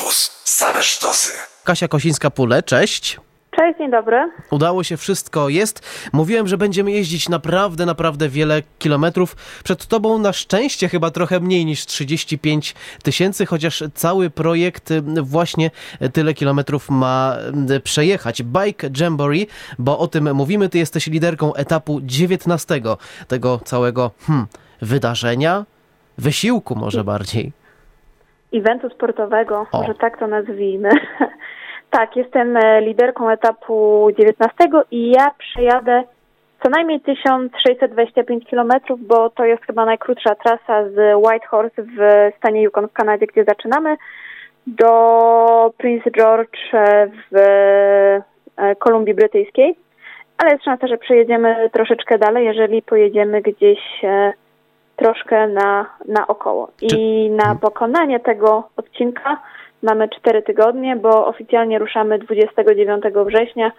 Campus. Same sztosy. Kasia Kosińska-Pule, cześć. Cześć, dzień dobry. Udało się, wszystko jest. Mówiłem, że będziemy jeździć naprawdę, naprawdę wiele kilometrów. Przed tobą na szczęście chyba trochę mniej niż 35 tysięcy, chociaż cały projekt y, właśnie tyle kilometrów ma y, przejechać. Bike Jamboree, bo o tym mówimy. Ty jesteś liderką etapu 19 tego całego hmm, wydarzenia, wysiłku może bardziej. Eventu sportowego, O. może tak to nazwijmy. tak, jestem e, liderką etapu 19 i ja przejadę co najmniej 1625 km, bo to jest chyba najkrótsza trasa z Whitehorse w stanie Yukon w Kanadzie, gdzie zaczynamy, do Prince George e, w e, Kolumbii Brytyjskiej. Ale jest szansa, że przejedziemy troszeczkę dalej, jeżeli pojedziemy gdzieś e, troszkę na, na około. I na pokonanie tego odcinka mamy 4 tygodnie, bo oficjalnie ruszamy 29 września,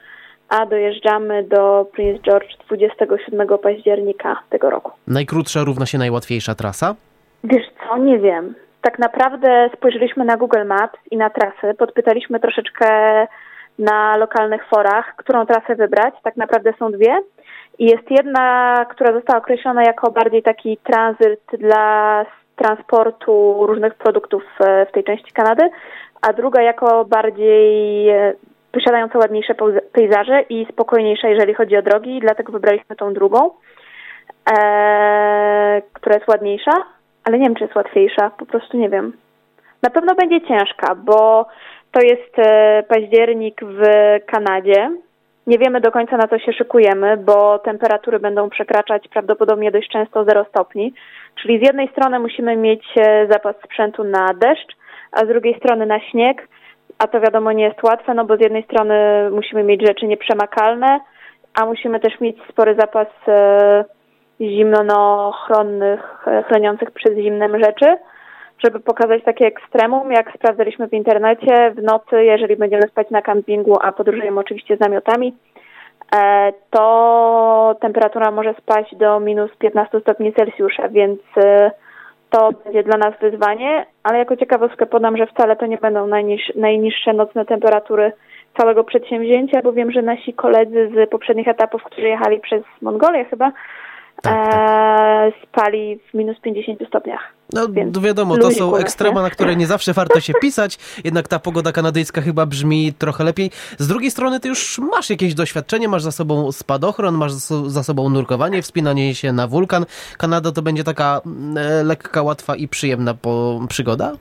a dojeżdżamy do Prince George 27 października tego roku. Najkrótsza równa się najłatwiejsza trasa? Wiesz co, nie wiem. Tak naprawdę spojrzeliśmy na Google Maps i na trasy, podpytaliśmy troszeczkę na lokalnych forach, którą trasę wybrać. Tak naprawdę są dwie. I jest jedna, która została określona jako bardziej taki tranzyt dla transportu różnych produktów e, w tej części Kanady, a druga jako bardziej e, posiadająca ładniejsze pejza- pejzaże i spokojniejsza, jeżeli chodzi o drogi, dlatego wybraliśmy tą drugą, e, która jest ładniejsza, ale nie wiem, czy jest łatwiejsza, po prostu nie wiem. Na pewno będzie ciężka, bo to jest e, październik w Kanadzie. Nie wiemy do końca na co się szykujemy, bo temperatury będą przekraczać prawdopodobnie dość często 0 stopni. Czyli z jednej strony musimy mieć e, zapas sprzętu na deszcz, a z drugiej strony na śnieg. A to wiadomo nie jest łatwe, no bo z jednej strony musimy mieć rzeczy nieprzemakalne, a musimy też mieć spory zapas e, zimnochronnych, e, chroniących przed zimnem rzeczy żeby pokazać takie ekstremum, jak sprawdzaliśmy w internecie w nocy, jeżeli będziemy spać na kampingu, a podróżujemy oczywiście z namiotami, e, to temperatura może spaść do minus 15 stopni Celsjusza, więc e, to będzie dla nas wyzwanie, ale jako ciekawostkę podam, że wcale to nie będą najniż, najniższe nocne temperatury całego przedsięwzięcia, bo wiem, że nasi koledzy z poprzednich etapów, którzy jechali przez Mongolię chyba, Tak, e, spali w minus 50 stopniach. No Więc wiadomo, to są ekstrema, na które nie zawsze warto się pisać, jednak ta pogoda kanadyjska chyba brzmi trochę lepiej. Z drugiej strony ty już masz jakieś doświadczenie, masz za sobą spadochron, masz za so- za sobą nurkowanie, wspinanie się na wulkan. Kanada to będzie taka mm, e, lekka, łatwa i przyjemna przygoda?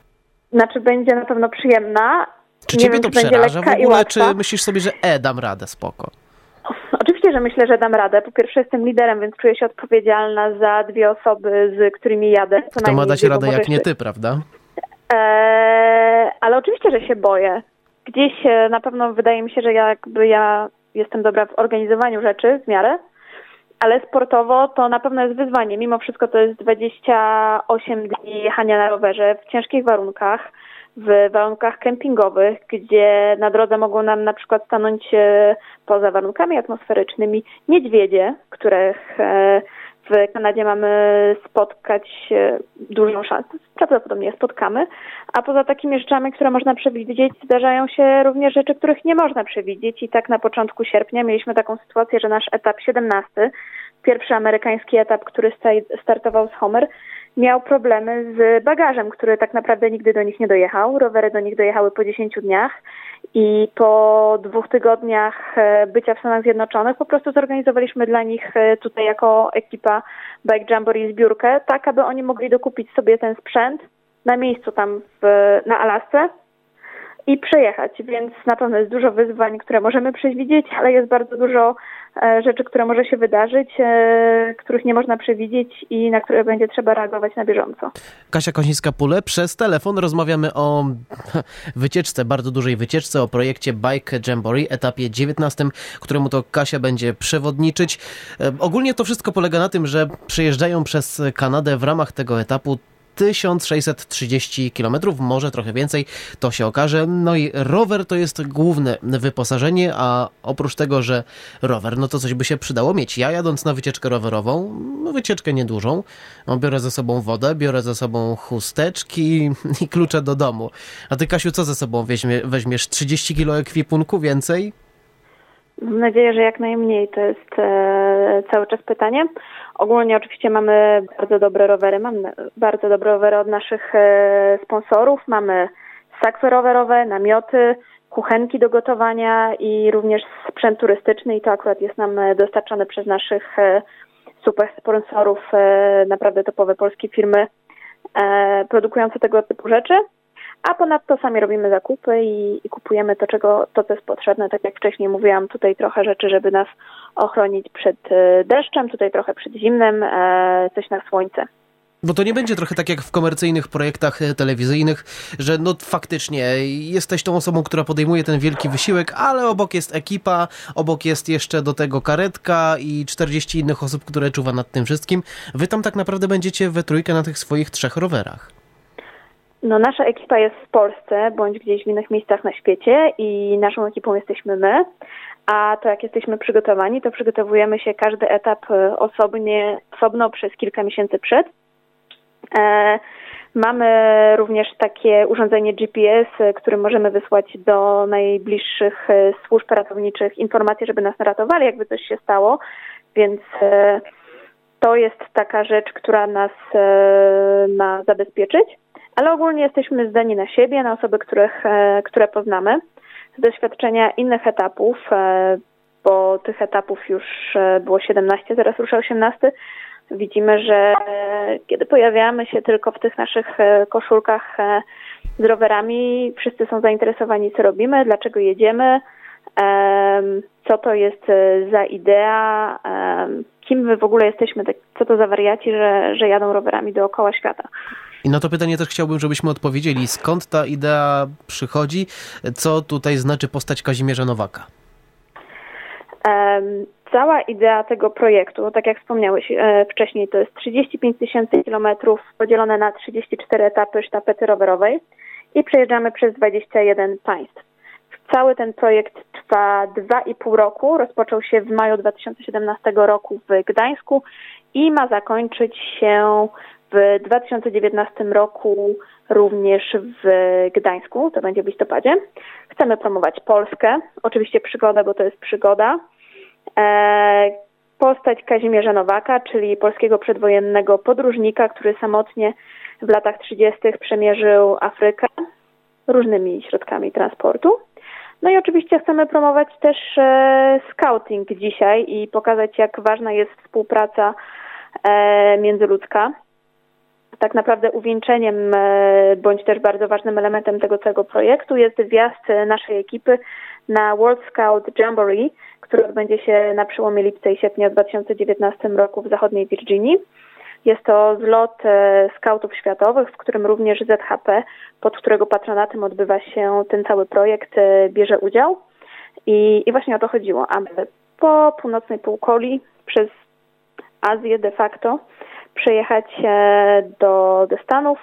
Znaczy będzie na pewno przyjemna. Czy Nie ciebie wiem, to czy przeraża w ogóle, czy myślisz sobie, że e, dam radę, spoko? Oczywiście, że myślę, że dam radę. Po pierwsze jestem liderem, więc czuję się odpowiedzialna za dwie osoby, z którymi jadę. Co To ma dać radę jak nie ty, prawda? Eee, ale oczywiście, że się boję. Gdzieś e, na pewno wydaje mi się, że jakby ja jestem dobra w organizowaniu rzeczy w miarę, ale sportowo to na pewno jest wyzwanie. Mimo wszystko to jest 28 dni jechania na rowerze w ciężkich warunkach, w warunkach kempingowych, gdzie na drodze mogą nam na przykład stanąć e, poza warunkami atmosferycznymi niedźwiedzie, których e, w Kanadzie mamy spotkać e, dużą szansę. Prawdopodobnie spotkamy. A poza takimi rzeczami, które można przewidzieć, zdarzają się również rzeczy, których nie można przewidzieć. I tak na początku sierpnia mieliśmy taką sytuację, że nasz etap 17, pierwszy amerykański etap, który sta- startował z Homer, miał problemy z bagażem, który tak naprawdę nigdy do nich nie dojechał. Rowery do nich dojechały po 10 dniach i po dwóch tygodniach e, bycia w Stanach Zjednoczonych po prostu zorganizowaliśmy dla nich e, tutaj jako ekipa Bike Jamboree zbiórkę, tak aby oni mogli dokupić sobie ten sprzęt na miejscu tam w, na Alasce i przejechać, więc na pewno jest dużo wyzwań, które możemy przewidzieć, ale jest bardzo dużo rzeczy, które może się wydarzyć, e, których nie można przewidzieć i na które będzie trzeba reagować na bieżąco. Kasia Kosińska-Pule. Przez telefon rozmawiamy o wycieczce, bardzo dużej wycieczce, o projekcie Bike Jamboree, etapie 19, któremu to Kasia będzie przewodniczyć. E, Ogólnie to wszystko polega na tym, że przejeżdżają przez Kanadę w ramach tego etapu 1630 km, może trochę więcej, to się okaże. No i rower to jest główne wyposażenie, a oprócz tego, że rower, no to coś by się przydało mieć. Ja jadąc na wycieczkę rowerową, no wycieczkę niedużą, no biorę ze sobą wodę, biorę ze sobą chusteczki i klucze do domu. A ty, Kasiu, co ze sobą weźmie, weźmiesz? 30 kilo ekwipunku więcej? Mam nadzieję, że jak najmniej. To jest e, cały czas pytanie. Ogólnie oczywiście mamy bardzo dobre rowery. Mamy bardzo dobre rowery od naszych e, sponsorów. Mamy sakwy rowerowe, namioty, kuchenki do gotowania i również sprzęt turystyczny i to akurat jest nam dostarczane przez naszych e, super sponsorów, e, naprawdę topowe polskie firmy e, produkujące tego typu rzeczy. A ponadto sami robimy zakupy i, i, kupujemy to, czego, to, co jest potrzebne. Tak jak wcześniej mówiłam, tutaj trochę rzeczy, żeby nas ochronić przed deszczem, tutaj trochę przed zimnem, coś na słońce. Bo to nie będzie trochę tak jak w komercyjnych projektach e, telewizyjnych, że no faktycznie jesteś tą osobą, która podejmuje ten wielki wysiłek, ale obok jest ekipa, obok jest jeszcze do tego karetka i 40 innych osób, które czuwa nad tym wszystkim. Wy tam tak naprawdę będziecie we trójkę na tych swoich trzech rowerach. No nasza ekipa jest w Polsce bądź gdzieś w innych miejscach na świecie i naszą ekipą jesteśmy my. A to jak jesteśmy przygotowani, to przygotowujemy się każdy etap e, osobnie, osobno przez kilka miesięcy przed E, mamy również takie urządzenie GPS, które możemy wysłać do najbliższych e, służb ratowniczych informacje, żeby nas ratowali, jakby coś się stało. Więc e, to jest taka rzecz, która nas ma zabezpieczyć. Ale ogólnie jesteśmy zdani na siebie, na osoby, których, które poznamy. Z doświadczenia innych etapów, bo tych etapów już było 17, zaraz rusza 18, widzimy, że kiedy pojawiamy się tylko w tych naszych e, koszulkach e, z rowerami, wszyscy są zainteresowani, co robimy, dlaczego jedziemy, co to jest e, za idea, kim my w ogóle jesteśmy, tak, co to za wariaci, że, że jadą rowerami dookoła świata. I na to pytanie też chciałbym, żebyśmy odpowiedzieli. Skąd ta idea przychodzi? Co tutaj znaczy postać Kazimierza Nowaka? Cała idea tego projektu, tak jak wspomniałeś e, wcześniej, to jest 35 tysięcy kilometrów podzielone na 34 etapy sztafety rowerowej i przejeżdżamy przez 21 państw. Cały ten projekt trwa 2,5 roku. Rozpoczął się w maju 2017 roku w Gdańsku i ma zakończyć się w 2019 roku również w Gdańsku. To będzie w listopadzie. Chcemy promować Polskę. Oczywiście przygoda, bo to jest przygoda. E, postać Kazimierza Nowaka, czyli polskiego przedwojennego podróżnika, który samotnie w latach 30. przemierzył Afrykę różnymi środkami transportu. No i oczywiście chcemy promować też e, scouting dzisiaj i pokazać, jak ważna jest współpraca e, międzyludzka. Tak naprawdę uwieńczeniem bądź też bardzo ważnym elementem tego całego projektu jest wjazd naszej ekipy na World Scout Jamboree, który odbędzie się na przełomie lipca i sierpnia w 2019 roku w zachodniej Virginii. Jest to zlot e, skautów światowych, w którym również ZHP, pod którego patronatem odbywa się ten cały projekt, e, bierze udział. I, i właśnie o to chodziło, aby po północnej półkoli przez Azję de facto przejechać do, do Stanów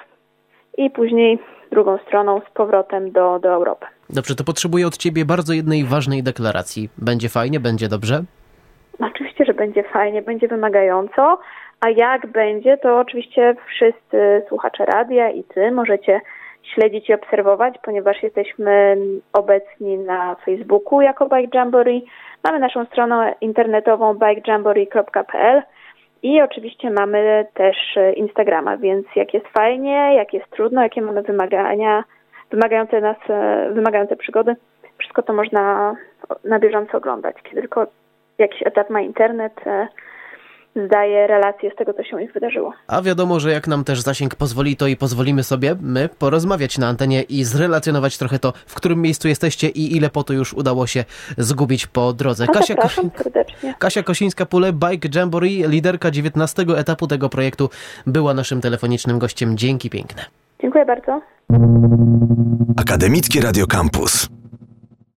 i później drugą stroną z powrotem do, do Europy. Dobrze, to potrzebuję od Ciebie bardzo jednej ważnej deklaracji. Będzie fajnie, będzie dobrze? Oczywiście, że będzie fajnie, będzie wymagająco, a jak będzie, to oczywiście wszyscy słuchacze radia i Ty możecie śledzić i obserwować, ponieważ jesteśmy obecni na Facebooku jako Bike Jamboree. Mamy naszą stronę internetową bikejamboree.pl i oczywiście mamy też Instagrama, więc jak jest fajnie, jak jest trudno, jakie mamy wymagania, wymagające nas, e, wymagające przygody, wszystko to można na bieżąco oglądać. Kiedy tylko jakiś etap ma internet, e, zdaje relacje z tego, co się ich wydarzyło. A wiadomo, że jak nam też zasięg pozwoli, to i pozwolimy sobie my porozmawiać na antenie i zrelacjonować trochę to, w którym miejscu jesteście i ile po to już udało się zgubić po drodze. A Kasia, Kosi... Kasia Kosińska-Pule, Bike Jamboree, liderka 19 etapu tego projektu, była naszym telefonicznym gościem. Dzięki piękne. Dziękuję bardzo. Akademickie Radio Campus.